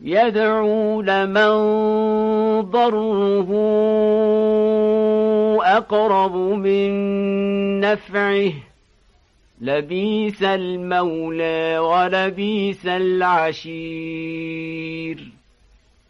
يدعو لمن ضره أقرب من نفعه. لبيس المولى ولبيس العشير.